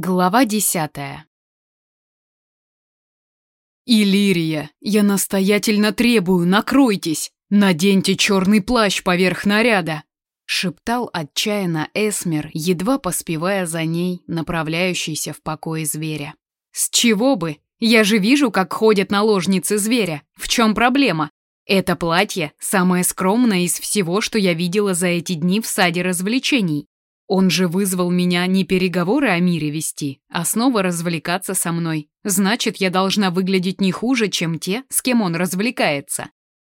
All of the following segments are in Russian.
Глава десятая. «Иллирия, я настоятельно требую, накройтесь! Наденьте черный плащ поверх наряда!» шептал отчаянно Эсмер, едва поспевая за ней, направляющийся в покой зверя. «С чего бы? Я же вижу, как ходят наложницы зверя. В чем проблема? Это платье самое скромное из всего, что я видела за эти дни в саде развлечений. Он же вызвал меня не переговоры о мире вести, а снова развлекаться со мной. Значит, я должна выглядеть не хуже, чем те, с кем он развлекается.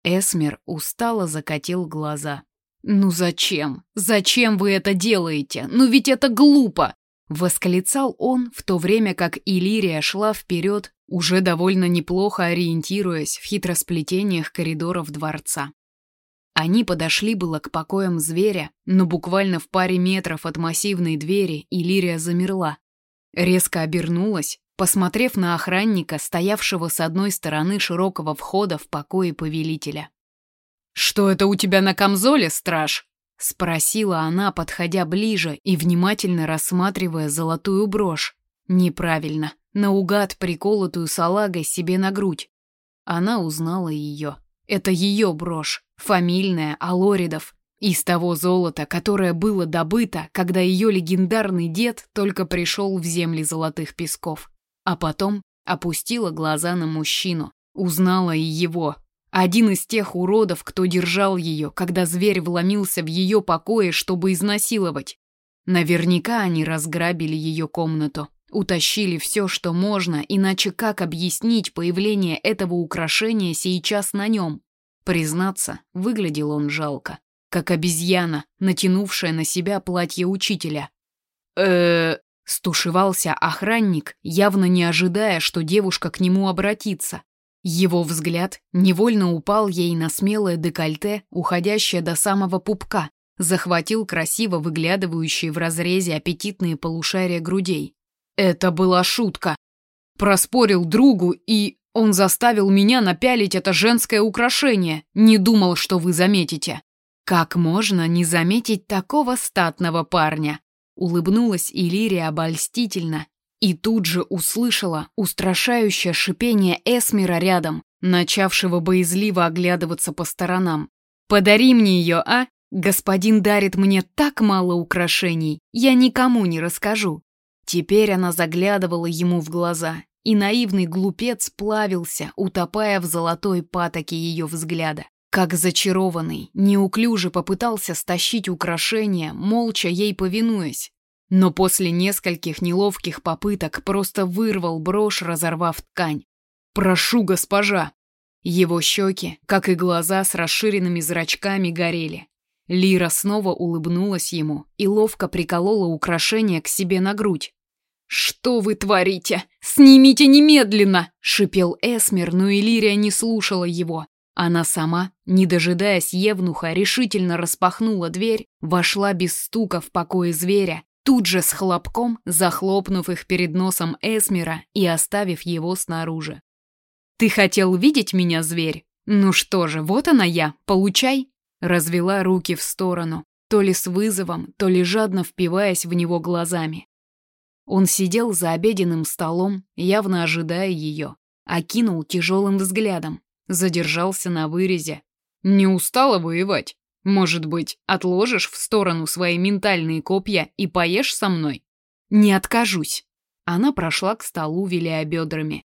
Эсмер устало закатил глаза. «Ну зачем? Зачем вы это делаете? Ну ведь это глупо!» Восклицал он, в то время как Иллирия шла вперед, уже довольно неплохо ориентируясь в хитросплетениях коридоров дворца. Они подошли было к покоям зверя, но буквально в паре метров от массивной двери Иллирия замерла. Резко обернулась, посмотрев на охранника, стоявшего с одной стороны широкого входа в покои повелителя. «Что это у тебя на камзоле, страж?» — спросила она, подходя ближе и внимательно рассматривая золотую брошь. Неправильно, наугад приколотую салагой себе на грудь. Она узнала ее. Это ее брошь, фамильная, Алоридов, из того золота, которое было добыто, когда ее легендарный дед только пришел в земли золотых песков. А потом опустила глаза на мужчину, узнала и его. Один из тех уродов, кто держал ее, когда зверь вломился в ее покои, чтобы изнасиловать. Наверняка они разграбили ее комнату, утащили все, что можно, иначе как объяснить появление этого украшения сейчас на нем? Признаться, выглядел он жалко, как обезьяна, натянувшая на себя платье учителя. э стушевался охранник, явно не ожидая, что девушка к нему обратится. Его взгляд невольно упал ей на смелое декольте, уходящее до самого пупка, захватил красиво выглядывающие в разрезе аппетитные полушария грудей. Это была шутка. Проспорил другу и... Он заставил меня напялить это женское украшение. Не думал, что вы заметите. Как можно не заметить такого статного парня? Улыбнулась Илирия обольстительно и тут же услышала устрашающее шипение Эсмера рядом, начавшего боязливо оглядываться по сторонам. «Подари мне ее, а? Господин дарит мне так мало украшений, я никому не расскажу». Теперь она заглядывала ему в глаза, и наивный глупец плавился, утопая в золотой патоке ее взгляда. Как зачарованный, неуклюже попытался стащить украшения, молча ей повинуясь. Но после нескольких неловких попыток просто вырвал брошь, разорвав ткань. «Прошу, госпожа!» Его щеки, как и глаза с расширенными зрачками, горели. Лира снова улыбнулась ему и ловко приколола украшение к себе на грудь. «Что вы творите? Снимите немедленно!» — шипел Эсмер, но Илирия не слушала его. Она сама, не дожидаясь Евнуха, решительно распахнула дверь, вошла без стука в покое зверя, тут же с хлопком захлопнув их перед носом Эсмера и оставив его снаружи. «Ты хотел видеть меня, зверь? Ну что же, вот она я, получай!» Развела руки в сторону, то ли с вызовом, то ли жадно впиваясь в него глазами. Он сидел за обеденным столом, явно ожидая ее, окинул тяжелым взглядом, задержался на вырезе. «Не устала воевать? Может быть, отложишь в сторону свои ментальные копья и поешь со мной?» «Не откажусь». Она прошла к столу, виляя бедрами.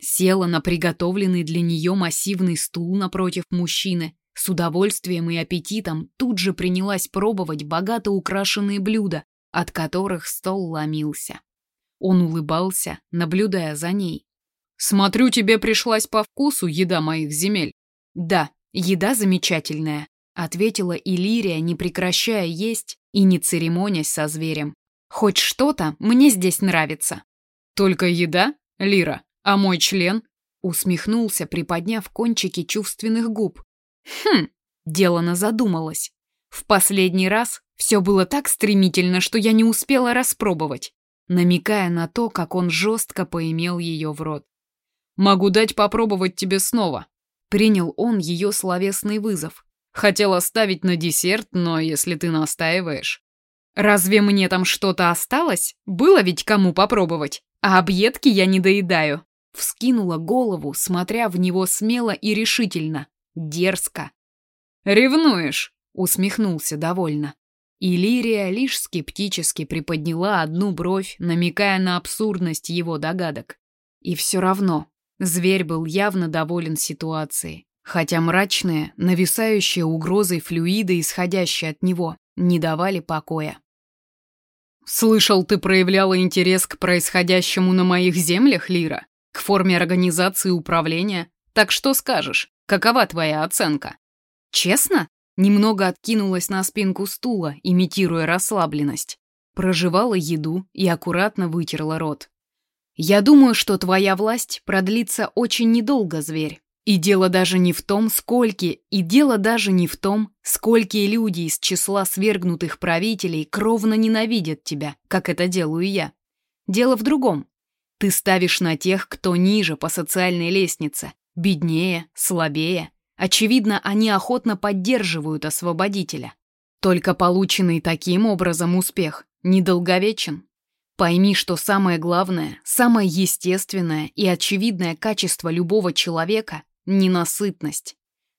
Села на приготовленный для нее массивный стул напротив мужчины, с удовольствием и аппетитом тут же принялась пробовать богато украшенные блюда, от которых стол ломился. Он улыбался, наблюдая за ней. «Смотрю, тебе пришлась по вкусу еда моих земель». «Да, еда замечательная», — ответила Илирия, не прекращая есть и не церемонясь со зверем. «Хоть что-то мне здесь нравится». «Только еда, Лира, а мой член?» Усмехнулся, приподняв кончики чувственных губ. «Хм», — Делана задумалась. «В последний раз все было так стремительно, что я не успела распробовать, намекая на то, как он жестко поимел ее в рот. «Могу дать попробовать тебе снова», — принял он ее словесный вызов. «Хотел оставить на десерт, но если ты настаиваешь...» Разве мне там что-то осталось? Было ведь кому попробовать. А объедки я не доедаю. Вскинула голову, смотря в него смело и решительно. Дерзко. «Ревнуешь?» — усмехнулся довольно. Иллирия лишь скептически приподняла одну бровь, намекая на абсурдность его догадок. И все равно зверь был явно доволен ситуацией, хотя мрачные, нависающие угрозой флюиды, исходящие от него, не давали покоя. «Слышал, ты проявляла интерес к происходящему на моих землях, Лира? К форме организации управления? Так что скажешь? Какова твоя оценка?» «Честно?» Немного откинулась на спинку стула, имитируя расслабленность. Прожевала еду и аккуратно вытерла рот. «Я думаю, что твоя власть продлится очень недолго, зверь. И дело даже не в том, сколько, и дело даже не в том, сколько люди из числа свергнутых правителей кровно ненавидят тебя, как это делаю я. Дело в другом. Ты ставишь на тех, кто ниже по социальной лестнице, беднее, слабее, Очевидно, они охотно поддерживают освободителя. Только полученный таким образом успех недолговечен. Пойми, что самое главное, самое естественное и очевидное качество любого человека – ненасытность.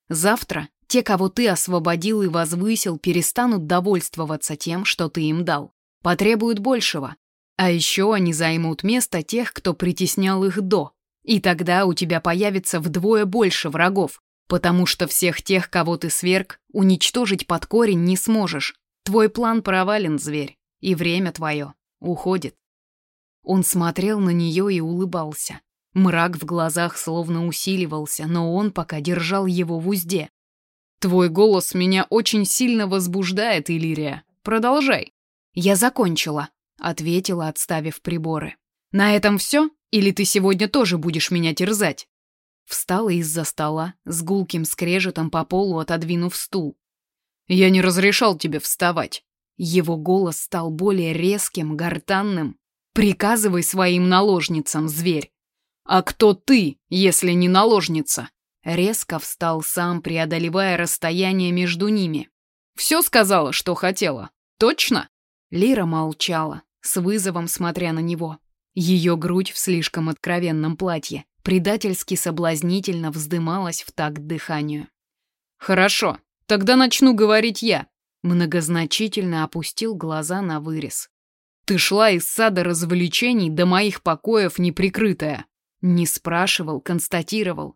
Завтра те, кого ты освободил и возвысил, перестанут довольствоваться тем, что ты им дал. Потребуют большего. А еще они займут место тех, кто притеснял их до. И тогда у тебя появится вдвое больше врагов, Потому что всех тех, кого ты сверг, уничтожить под корень не сможешь. Твой план провален, зверь, и время твое уходит. Он смотрел на нее и улыбался. Мрак в глазах словно усиливался, но он пока держал его в узде. «Твой голос меня очень сильно возбуждает, Иллирия. Продолжай». «Я закончила», — ответила, отставив приборы. «На этом все? Или ты сегодня тоже будешь меня терзать?» Встала из-за стола, с гулким скрежетом по полу отодвинув стул. «Я не разрешал тебе вставать». Его голос стал более резким, гортанным. «Приказывай своим наложницам, зверь». «А кто ты, если не наложница?» Резко встал сам, преодолевая расстояние между ними. «Все сказала, что хотела. Точно?» Лира молчала, с вызовом смотря на него. Ее грудь в слишком откровенном платье предательски соблазнительно вздымалась в такт дыханию. «Хорошо, тогда начну говорить я», многозначительно опустил глаза на вырез. «Ты шла из сада развлечений до моих покоев неприкрытая». Не спрашивал, констатировал.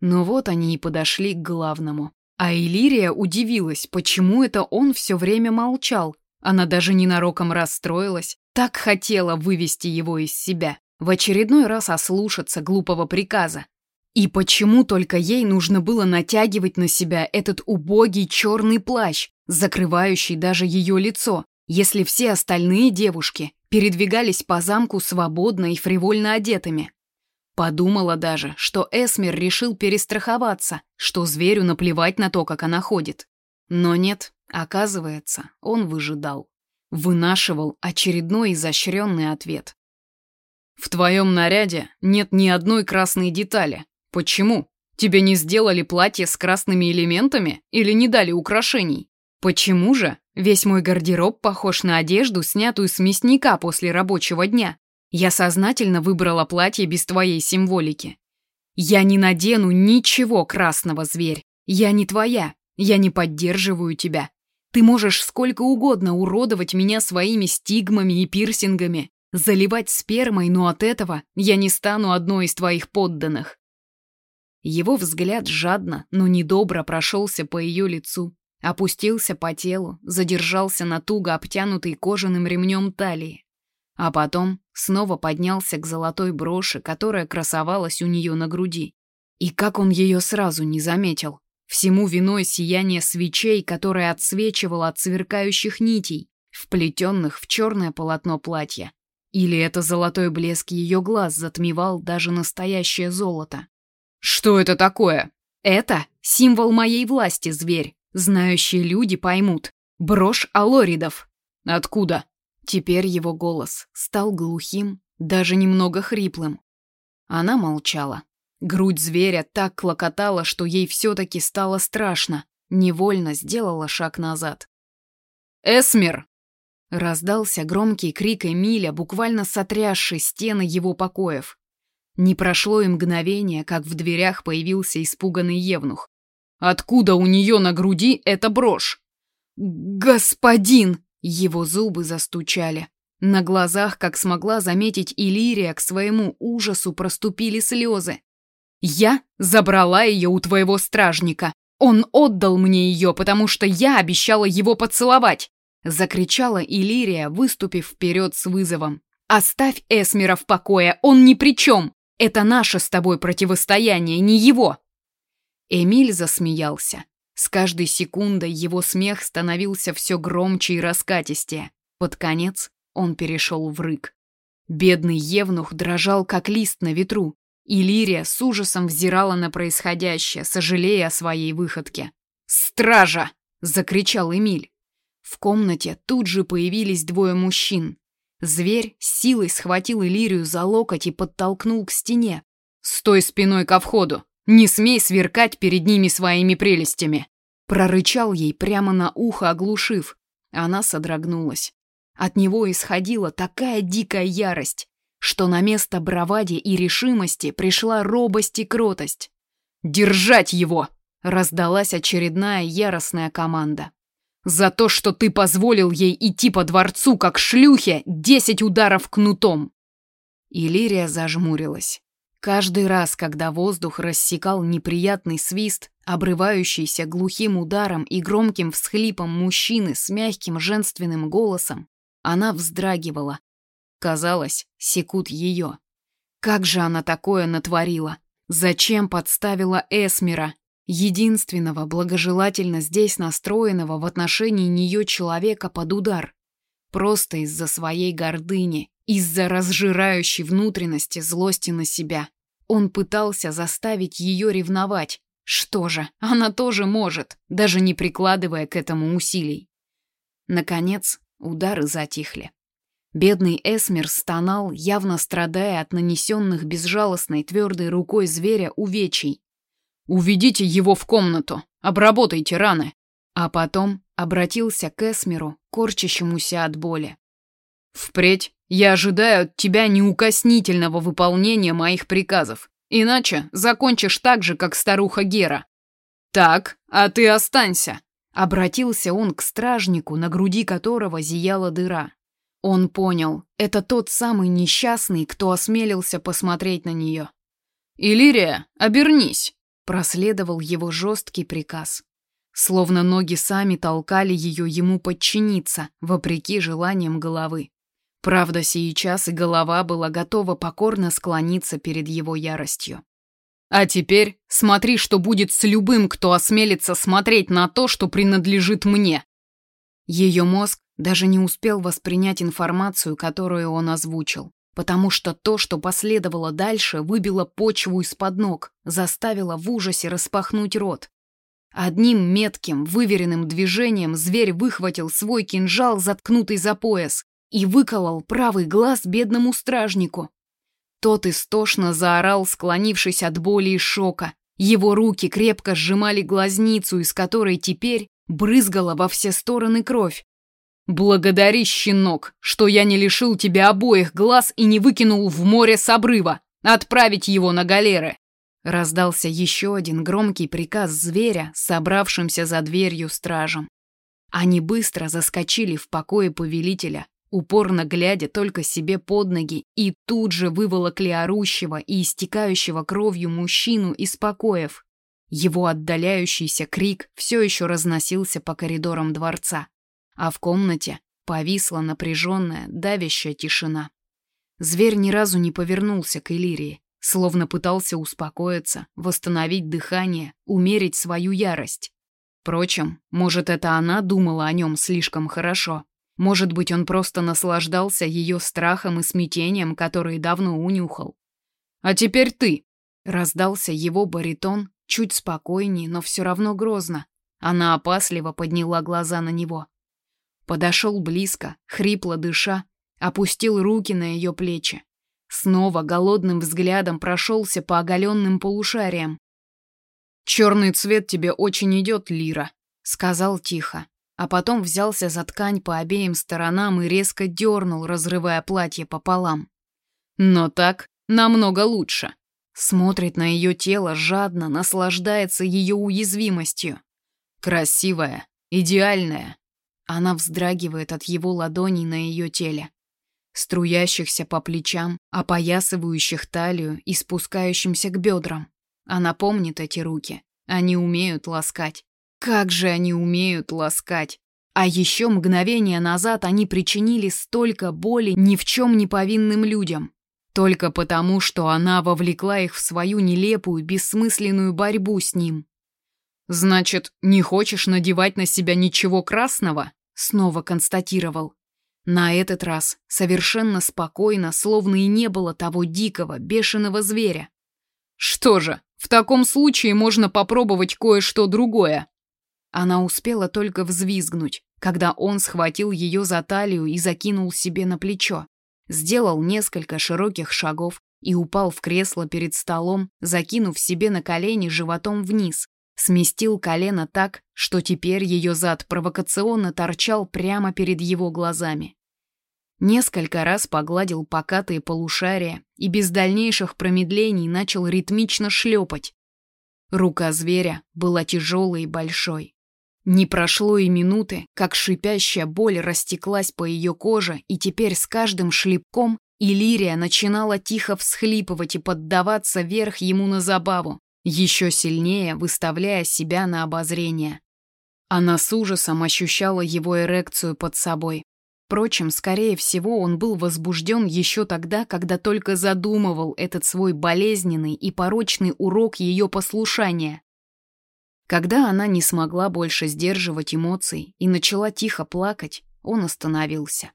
Но вот они и подошли к главному. А Элирия удивилась, почему это он все время молчал. Она даже ненароком расстроилась, так хотела вывести его из себя в очередной раз ослушаться глупого приказа. И почему только ей нужно было натягивать на себя этот убогий черный плащ, закрывающий даже ее лицо, если все остальные девушки передвигались по замку свободно и фривольно одетыми? Подумала даже, что Эсмер решил перестраховаться, что зверю наплевать на то, как она ходит. Но нет, оказывается, он выжидал. Вынашивал очередной изощренный ответ. В твоем наряде нет ни одной красной детали. Почему? Тебе не сделали платье с красными элементами или не дали украшений? Почему же? Весь мой гардероб похож на одежду, снятую с мясника после рабочего дня. Я сознательно выбрала платье без твоей символики. Я не надену ничего красного, зверь. Я не твоя. Я не поддерживаю тебя. Ты можешь сколько угодно уродовать меня своими стигмами и пирсингами, Заливать спермой, но от этого я не стану одной из твоих подданных. Его взгляд жадно, но недобро прошелся по ее лицу, опустился по телу, задержался на туго обтянутой кожаным ремнем талии. А потом снова поднялся к золотой броши, которая красовалась у нее на груди. И как он ее сразу не заметил. Всему виной сияние свечей, которое отсвечивало от сверкающих нитей, вплетенных в черное полотно платья. Или это золотой блеск ее глаз затмевал даже настоящее золото? Что это такое? Это символ моей власти, зверь. Знающие люди поймут. Брошь Алоридов. Откуда? Теперь его голос стал глухим, даже немного хриплым. Она молчала. Грудь зверя так клокотала, что ей все-таки стало страшно. Невольно сделала шаг назад. «Эсмер!» Раздался громкий крик Эмиля, буквально сотрясший стены его покоев. Не прошло и мгновение, как в дверях появился испуганный евнух. «Откуда у нее на груди эта брошь?» «Господин!» Его зубы застучали. На глазах, как смогла заметить Иллирия, к своему ужасу проступили слезы. «Я забрала ее у твоего стражника. Он отдал мне ее, потому что я обещала его поцеловать!» Закричала Иллирия, выступив вперед с вызовом. «Оставь Эсмера в покое, он ни при чем! Это наше с тобой противостояние, не его!» Эмиль засмеялся. С каждой секундой его смех становился все громче и раскатистее. Под конец он перешел в рык. Бедный Евнух дрожал, как лист на ветру, и Лирия с ужасом взирала на происходящее, сожалея о своей выходке. «Стража!» — закричал Эмиль. В комнате тут же появились двое мужчин. Зверь силой схватил Иллирию за локоть и подтолкнул к стене. «Стой спиной ко входу! Не смей сверкать перед ними своими прелестями!» Прорычал ей прямо на ухо, оглушив. Она содрогнулась. От него исходила такая дикая ярость, что на место бравади и решимости пришла робость и кротость. «Держать его!» — раздалась очередная яростная команда. «За то, что ты позволил ей идти по дворцу, как шлюхе, десять ударов кнутом!» Илирия зажмурилась. Каждый раз, когда воздух рассекал неприятный свист, обрывающийся глухим ударом и громким всхлипом мужчины с мягким женственным голосом, она вздрагивала. Казалось, секут ее. Как же она такое натворила? Зачем подставила Эсмера, единственного благожелательно здесь настроенного в отношении нее человека под удар? Просто из-за своей гордыни, из-за разжирающей внутренности злости на себя. Он пытался заставить ее ревновать. Что же, она тоже может, даже не прикладывая к этому усилий. Наконец, удары затихли. Бедный Эсмер стонал, явно страдая от нанесенных безжалостной твердой рукой зверя увечий. «Уведите его в комнату, обработайте раны!» А потом обратился к Эсмеру, корчащемуся от боли. «Впредь я ожидаю от тебя неукоснительного выполнения моих приказов, иначе закончишь так же, как старуха Гера. Так, а ты останься!» Обратился он к стражнику, на груди которого зияла дыра. Он понял, это тот самый несчастный, кто осмелился посмотреть на нее. «Иллирия, обернись!» Проследовал его жесткий приказ. Словно ноги сами толкали ее ему подчиниться, вопреки желаниям головы. Правда, сейчас и голова была готова покорно склониться перед его яростью. «А теперь смотри, что будет с любым, кто осмелится смотреть на то, что принадлежит мне!» Ее мозг даже не успел воспринять информацию, которую он озвучил, потому что то, что последовало дальше, выбило почву из-под ног, заставило в ужасе распахнуть рот. Одним метким, выверенным движением зверь выхватил свой кинжал, заткнутый за пояс, и выколол правый глаз бедному стражнику. Тот истошно заорал, склонившись от боли и шока. Его руки крепко сжимали глазницу, из которой теперь брызгала во все стороны кровь. «Благодари, щенок, что я не лишил тебя обоих глаз и не выкинул в море с обрыва. Отправить его на галеры!» Раздался еще один громкий приказ зверя, собравшимся за дверью стражем. Они быстро заскочили в покое повелителя, упорно глядя только себе под ноги, и тут же выволокли орущего и истекающего кровью мужчину из покоев. Его отдаляющийся крик все еще разносился по коридорам дворца, а в комнате повисла напряженная, давящая тишина. Зверь ни разу не повернулся к Элирии, словно пытался успокоиться, восстановить дыхание, умерить свою ярость. Впрочем, может, это она думала о нем слишком хорошо. Может быть, он просто наслаждался ее страхом и смятением, которые давно унюхал. «А теперь ты!» — раздался его баритон, чуть спокойнее, но все равно грозно. Она опасливо подняла глаза на него. Подошел близко, хрипло дыша, опустил руки на ее плечи. Снова голодным взглядом прошелся по оголенным полушариям. «Черный цвет тебе очень идет, Лира», — сказал тихо. а потом взялся за ткань по обеим сторонам и резко дернул, разрывая платье пополам. Но так намного лучше. Смотрит на ее тело жадно, наслаждается ее уязвимостью. Красивая, идеальная. Она вздрагивает от его ладоней на ее теле, струящихся по плечам, опоясывающих талию и спускающимся к бедрам. Она помнит эти руки. Они умеют ласкать. Как же они умеют ласкать! А еще мгновение назад они причинили столько боли ни в чем не повинным людям. Только потому, что она вовлекла их в свою нелепую, бессмысленную борьбу с ним. «Значит, не хочешь надевать на себя ничего красного?» Снова констатировал. На этот раз совершенно спокойно, словно и не было того дикого, бешеного зверя. «Что же, в таком случае можно попробовать кое-что другое». Она успела только взвизгнуть, когда он схватил ее за талию и закинул себе на плечо сделал несколько широких шагов и упал в кресло перед столом, закинув себе на колени животом вниз. Сместил колено так, что теперь ее зад провокационно торчал прямо перед его глазами. Несколько раз погладил покатые полушария и без дальнейших промедлений начал ритмично шлепать. Рука зверя была тяжелой и большой. Не прошло и минуты, как шипящая боль растеклась по ее коже, и теперь с каждым шлепком Илирия начинала тихо всхлипывать и поддаваться вверх ему на забаву, еще сильнее выставляя себя на обозрение. Она с ужасом ощущала его эрекцию под собой. Впрочем, скорее всего, он был возбужден еще тогда, когда только задумывал этот свой болезненный и порочный урок ее послушания. Когда она не смогла больше сдерживать эмоций и начала тихо плакать, он остановился.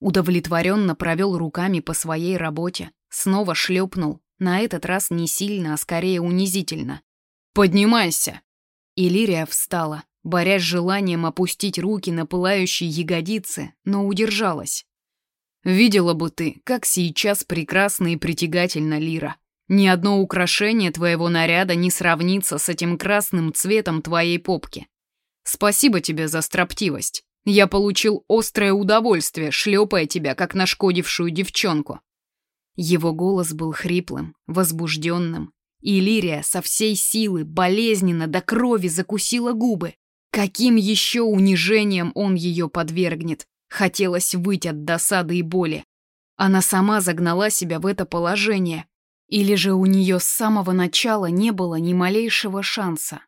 Удовлетворенно провел руками по своей работе, снова шлепнул, на этот раз не сильно, а скорее унизительно. «Поднимайся!» Илирия встала, борясь с желанием опустить руки на пылающие ягодицы, но удержалась. «Видела бы ты, как сейчас прекрасно и притягательно Лира. Ни одно украшение твоего наряда не сравнится с этим красным цветом твоей попки. Спасибо тебе за строптивость. Я получил острое удовольствие, шлепая тебя, как нашкодившую девчонку». Его голос был хриплым, возбужденным, и Лирия со всей силы болезненно до крови закусила губы. Каким еще унижением он ее подвергнет? Хотелось выйти от досады и боли. Она сама загнала себя в это положение, или же у нее с самого начала не было ни малейшего шанса.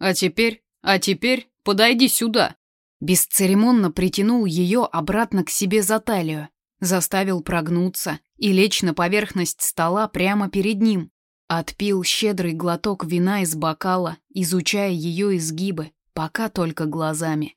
«А теперь, а теперь подойди сюда!» Бесцеремонно притянул ее обратно к себе за талию, заставил прогнуться и лечь на поверхность стола прямо перед ним. Отпил щедрый глоток вина из бокала, изучая ее изгибы, пока только глазами.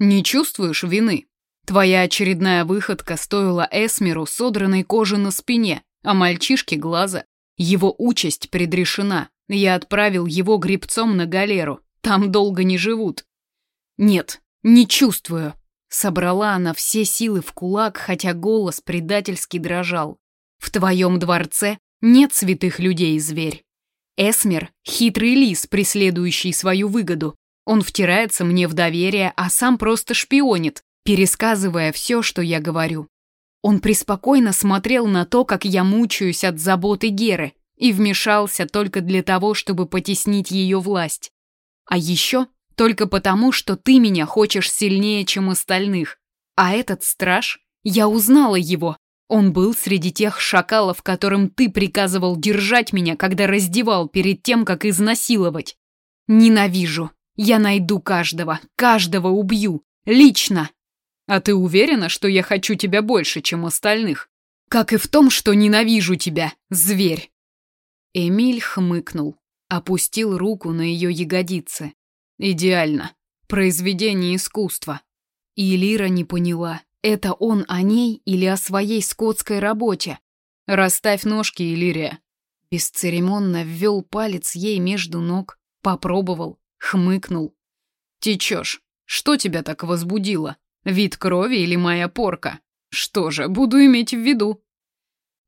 «Не чувствуешь вины? Твоя очередная выходка стоила Эсмеру содранной кожи на спине, а мальчишке глаза. Его участь предрешена. Я отправил его гребцом на галеру. Там долго не живут. Нет, не чувствую. Собрала она все силы в кулак, хотя голос предательски дрожал. В твоем дворце нет святых людей, зверь. Эсмер — хитрый лис, преследующий свою выгоду. Он втирается мне в доверие, а сам просто шпионит, пересказывая все, что я говорю. Он преспокойно смотрел на то, как я мучаюсь от заботы Геры, и вмешался только для того, чтобы потеснить ее власть. А еще только потому, что ты меня хочешь сильнее, чем остальных. А этот страж, я узнала его. Он был среди тех шакалов, которым ты приказывал держать меня, когда раздевал перед тем, как изнасиловать. Ненавижу. Я найду каждого, каждого убью. Лично. А ты уверена, что я хочу тебя больше, чем остальных? Как и в том, что ненавижу тебя, зверь. Эмиль хмыкнул, опустил руку на ее ягодицы. Идеально. Произведение искусства. И Лира не поняла, это он о ней или о своей скотской работе. Расставь ножки, Илирия. Бесцеремонно ввел палец ей между ног, попробовал, хмыкнул. Течешь. Что тебя так возбудило? Вид крови или моя порка? Что же, буду иметь в виду.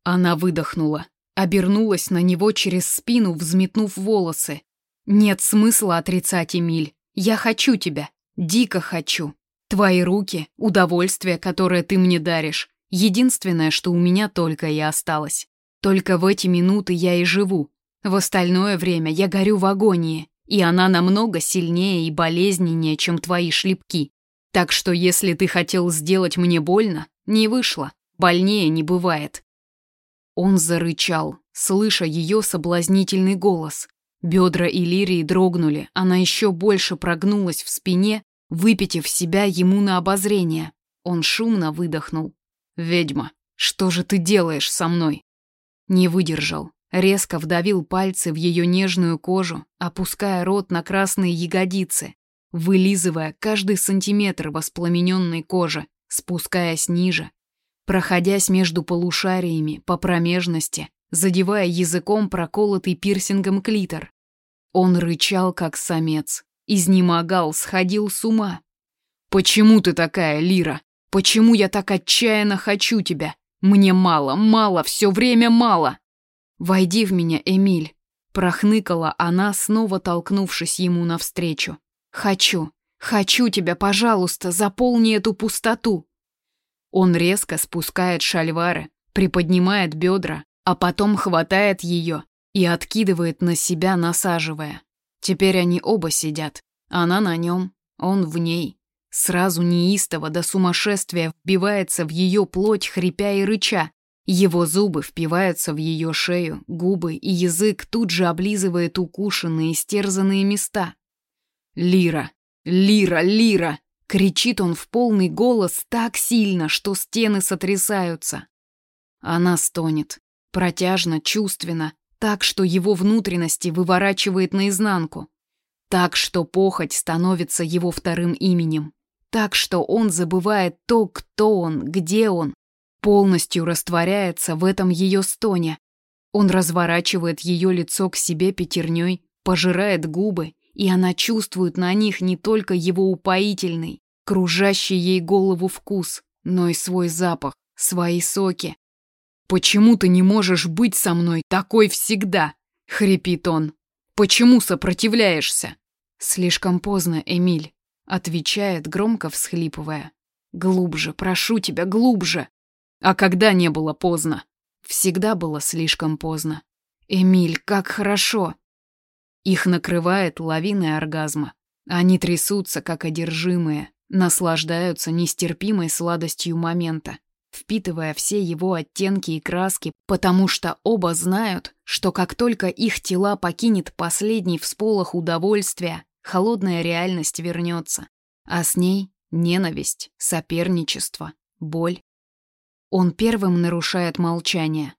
Она выдохнула, обернулась на него через спину, взметнув волосы. Нет смысла отрицать, Эмиль. Я хочу тебя. Дико хочу. Твои руки, удовольствие, которое ты мне даришь. Единственное, что у меня только и осталось. Только в эти минуты я и живу. В остальное время я горю в агонии, и она намного сильнее и болезненнее, чем твои шлепки. Так что если ты хотел сделать мне больно, не вышло. Больнее не бывает. Он зарычал, слыша ее соблазнительный голос. Бедра Иллирии дрогнули, она еще больше прогнулась в спине, выпитив себя ему на обозрение. Он шумно выдохнул. «Ведьма, что же ты делаешь со мной?» Не выдержал, резко вдавил пальцы в ее нежную кожу, опуская рот на красные ягодицы, вылизывая каждый сантиметр воспламененной кожи, спускаясь ниже, проходясь между полушариями по промежности, задевая языком проколотый пирсингом клитор. Он рычал, как самец, изнемогал, сходил с ума. «Почему ты такая, Лира? Почему я так отчаянно хочу тебя? Мне мало, мало, все время мало!» «Войди в меня, Эмиль!» Прохныкала она, снова толкнувшись ему навстречу. «Хочу, хочу тебя, пожалуйста, заполни эту пустоту!» Он резко спускает шальвары, приподнимает бедра, а потом хватает ее и откидывает на себя, насаживая. Теперь они оба сидят. Она на нем, он в ней. Сразу неистово до сумасшествия вбивается в ее плоть, хрипя и рыча. Его зубы впиваются в ее шею, губы и язык тут же облизывает укушенные, истерзанные места. «Лира! Лира! Лира!» Кричит он в полный голос так сильно, что стены сотрясаются. Она стонет, протяжно, чувственно, так, что его внутренности выворачивает наизнанку. Так, что похоть становится его вторым именем. Так, что он забывает то, кто он, где он, полностью растворяется в этом ее стоне. Он разворачивает ее лицо к себе пятерней, пожирает губы и она чувствует на них не только его упоительный, кружащий ей голову вкус, но и свой запах, свои соки. «Почему ты не можешь быть со мной такой всегда?» — хрипит он. «Почему сопротивляешься?» «Слишком поздно, Эмиль», — отвечает, громко всхлипывая. «Глубже, прошу тебя, глубже!» «А когда не было поздно?» «Всегда было слишком поздно». «Эмиль, как хорошо!» Их накрывает лавиной оргазма. Они трясутся, как одержимые, наслаждаются нестерпимой сладостью момента, впитывая все его оттенки и краски, потому что оба знают, что как только их тела покинет последний всполох удовольствия, холодная реальность вернется, а с ней ненависть, соперничество, боль. Он первым нарушает молчание.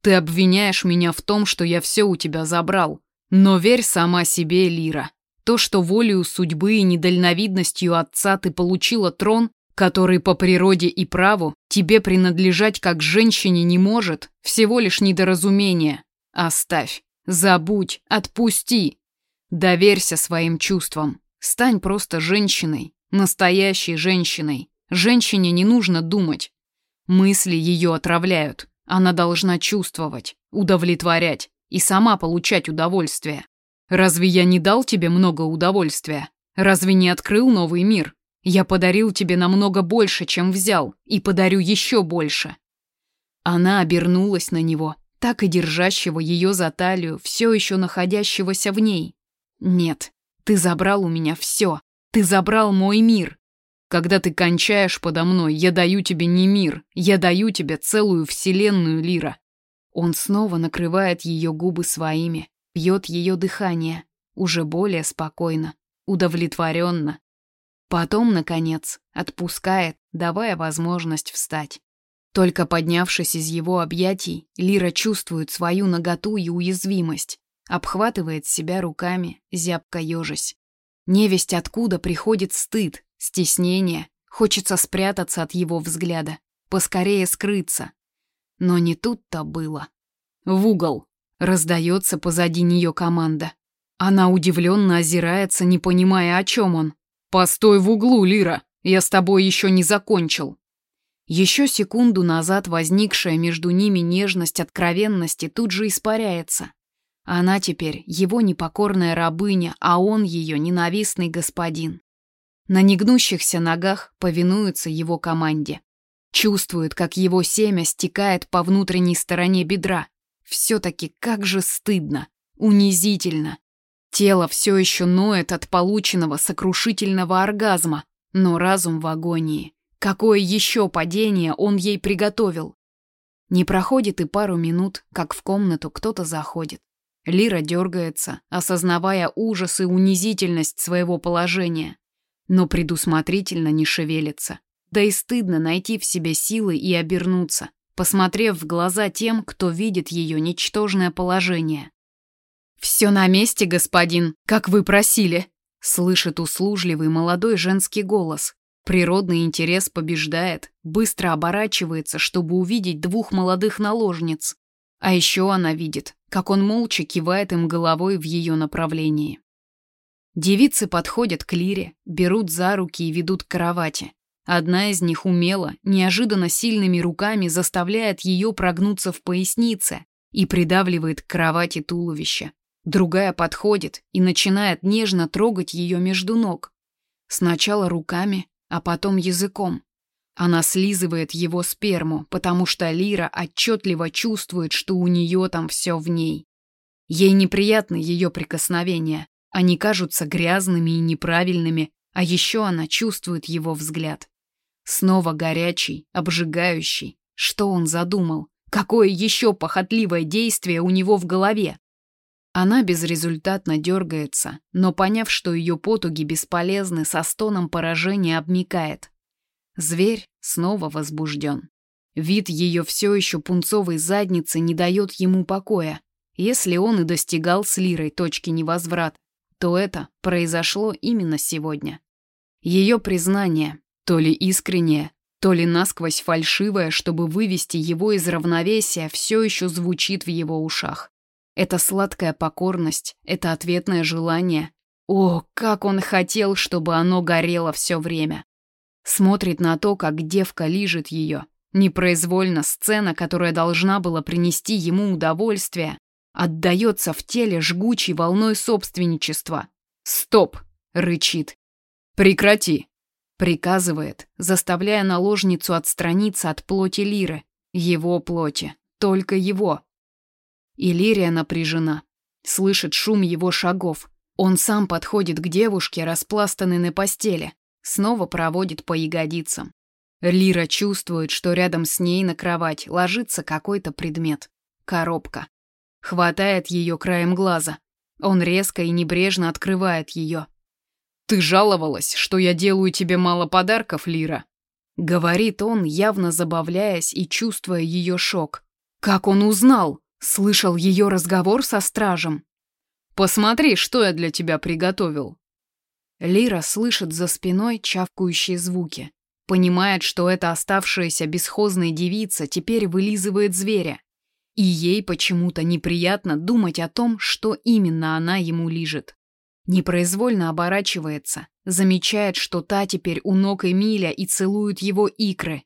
«Ты обвиняешь меня в том, что я все у тебя забрал», но верь сама себе, Лира. То, что волею судьбы и недальновидностью отца ты получила трон, который по природе и праву тебе принадлежать как женщине не может, всего лишь недоразумение. Оставь, забудь, отпусти. Доверься своим чувствам. Стань просто женщиной, настоящей женщиной. Женщине не нужно думать. Мысли ее отравляют. Она должна чувствовать, удовлетворять и сама получать удовольствие. Разве я не дал тебе много удовольствия? Разве не открыл новый мир? Я подарил тебе намного больше, чем взял, и подарю еще больше. Она обернулась на него, так и держащего ее за талию, все еще находящегося в ней. Нет, ты забрал у меня все. Ты забрал мой мир. Когда ты кончаешь подо мной, я даю тебе не мир, я даю тебе целую вселенную, Лира. Он снова накрывает ее губы своими, пьет ее дыхание, уже более спокойно, удовлетворенно. Потом, наконец, отпускает, давая возможность встать. Только поднявшись из его объятий, Лира чувствует свою наготу и уязвимость, обхватывает себя руками, зябко ежась. Невесть откуда приходит стыд, стеснение, хочется спрятаться от его взгляда, поскорее скрыться, но не тут-то было. В угол. Раздается позади нее команда. Она удивленно озирается, не понимая, о чем он. «Постой в углу, Лира, я с тобой еще не закончил». Еще секунду назад возникшая между ними нежность откровенности тут же испаряется. Она теперь его непокорная рабыня, а он ее ненавистный господин. На негнущихся ногах повинуется его команде. Чувствует, как его семя стекает по внутренней стороне бедра. Все-таки как же стыдно, унизительно. Тело все еще ноет от полученного сокрушительного оргазма, но разум в агонии. Какое еще падение он ей приготовил? Не проходит и пару минут, как в комнату кто-то заходит. Лира дергается, осознавая ужас и унизительность своего положения, но предусмотрительно не шевелится. Да и стыдно найти в себе силы и обернуться, посмотрев в глаза тем, кто видит ее ничтожное положение. «Все на месте, господин, как вы просили», — слышит услужливый молодой женский голос. Природный интерес побеждает, быстро оборачивается, чтобы увидеть двух молодых наложниц. А еще она видит, как он молча кивает им головой в ее направлении. Девицы подходят к Лире, берут за руки и ведут к кровати. Одна из них умело, неожиданно сильными руками заставляет ее прогнуться в пояснице и придавливает к кровати туловище. Другая подходит и начинает нежно трогать ее между ног. Сначала руками, а потом языком. Она слизывает его сперму, потому что Лира отчетливо чувствует, что у нее там все в ней. Ей неприятны ее прикосновения. Они кажутся грязными и неправильными, а еще она чувствует его взгляд. Снова горячий, обжигающий. Что он задумал? Какое еще похотливое действие у него в голове? Она безрезультатно дергается, но, поняв, что ее потуги бесполезны, со стоном поражения обмикает. Зверь снова возбужден. Вид ее все еще пунцовой задницы не дает ему покоя. Если он и достигал с Лирой точки невозврата, то это произошло именно сегодня. Ее признание, то ли искреннее, то ли насквозь фальшивое, чтобы вывести его из равновесия, все еще звучит в его ушах. Это сладкая покорность, это ответное желание. О, как он хотел, чтобы оно горело все время. Смотрит на то, как девка лижет ее. Непроизвольно сцена, которая должна была принести ему удовольствие, отдается в теле жгучей волной собственничества. «Стоп!» — рычит. «Прекрати!» — приказывает, заставляя наложницу отстраниться от плоти Лиры. Его плоти. Только его. И Лирия напряжена. Слышит шум его шагов. Он сам подходит к девушке, распластанной на постели, снова проводит по ягодицам. Лира чувствует, что рядом с ней на кровать ложится какой-то предмет. Коробка. Хватает ее краем глаза. Он резко и небрежно открывает ее. «Ты жаловалась, что я делаю тебе мало подарков, Лира?» Говорит он, явно забавляясь и чувствуя ее шок. Как он узнал? Слышал ее разговор со стражем? «Посмотри, что я для тебя приготовил», Лира слышит за спиной чавкающие звуки. Понимает, что эта оставшаяся бесхозная девица теперь вылизывает зверя. И ей почему-то неприятно думать о том, что именно она ему лижет. Непроизвольно оборачивается, замечает, что та теперь у ног Эмиля и целует его икры.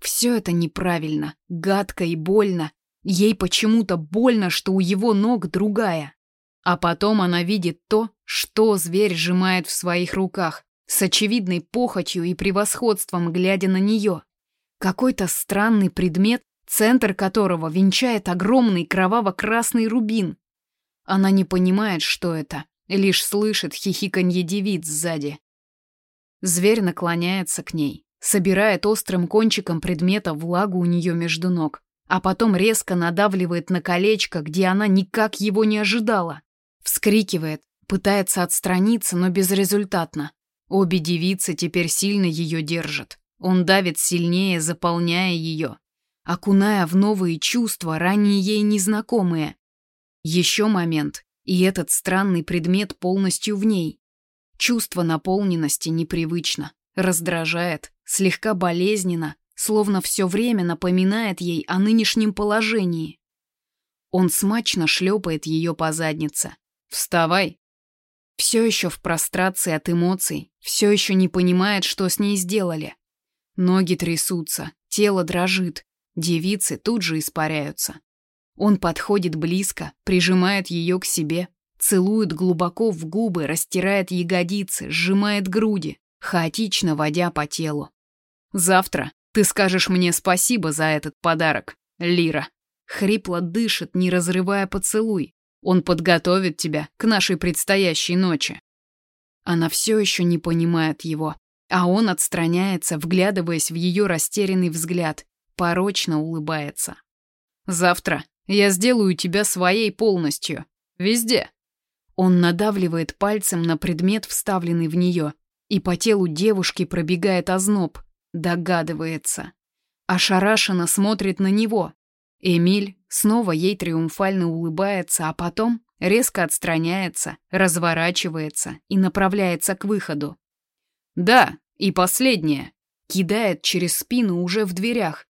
Все это неправильно, гадко и больно. Ей почему-то больно, что у его ног другая. А потом она видит то, что зверь сжимает в своих руках, с очевидной похотью и превосходством глядя на нее. Какой-то странный предмет, центр которого венчает огромный кроваво-красный рубин. Она не понимает, что это, лишь слышит хихиканье девиц сзади. Зверь наклоняется к ней, собирает острым кончиком предмета влагу у нее между ног, а потом резко надавливает на колечко, где она никак его не ожидала. Вскрикивает, пытается отстраниться, но безрезультатно. Обе девицы теперь сильно ее держат. Он давит сильнее, заполняя ее, окуная в новые чувства, ранее ей незнакомые. Еще момент, и этот странный предмет полностью в ней. Чувство наполненности непривычно, раздражает, слегка болезненно, словно все время напоминает ей о нынешнем положении. Он смачно шлепает ее по заднице, Вставай. Все еще в прострации от эмоций, все еще не понимает, что с ней сделали. Ноги трясутся, тело дрожит, девицы тут же испаряются. Он подходит близко, прижимает ее к себе, целует глубоко в губы, растирает ягодицы, сжимает груди, хаотично водя по телу. «Завтра ты скажешь мне спасибо за этот подарок, Лира». Хрипло дышит, не разрывая поцелуй. Он подготовит тебя к нашей предстоящей ночи. Она все еще не понимает его, а он отстраняется, вглядываясь в ее растерянный взгляд, порочно улыбается. «Завтра я сделаю тебя своей полностью. Везде». Он надавливает пальцем на предмет, вставленный в нее, и по телу девушки пробегает озноб, догадывается. Ошарашенно смотрит на него. Эмиль снова ей триумфально улыбается, а потом резко отстраняется, разворачивается и направляется к выходу. «Да, и последнее», — кидает через спину уже в дверях.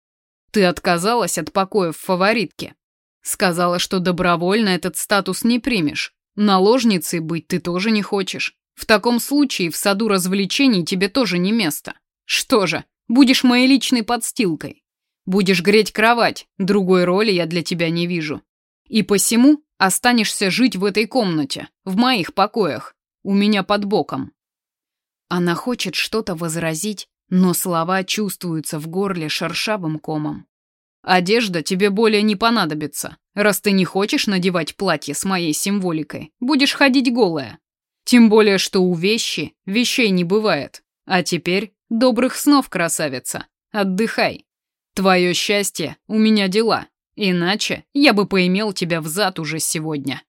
«Ты отказалась от покоев фаворитки. Сказала, что добровольно этот статус не примешь. Наложницей быть ты тоже не хочешь. В таком случае в саду развлечений тебе тоже не место. Что же, будешь моей личной подстилкой. Будешь греть кровать, другой роли я для тебя не вижу. И посему останешься жить в этой комнате, в моих покоях, у меня под боком». Она хочет что-то возразить, но слова чувствуются в горле шершавым комом. «Одежда тебе более не понадобится. Раз ты не хочешь надевать платье с моей символикой, будешь ходить голая. Тем более, что у вещи вещей не бывает. А теперь добрых снов, красавица. Отдыхай. Твое счастье, у меня дела. Иначе я бы поимел тебя в зад уже сегодня.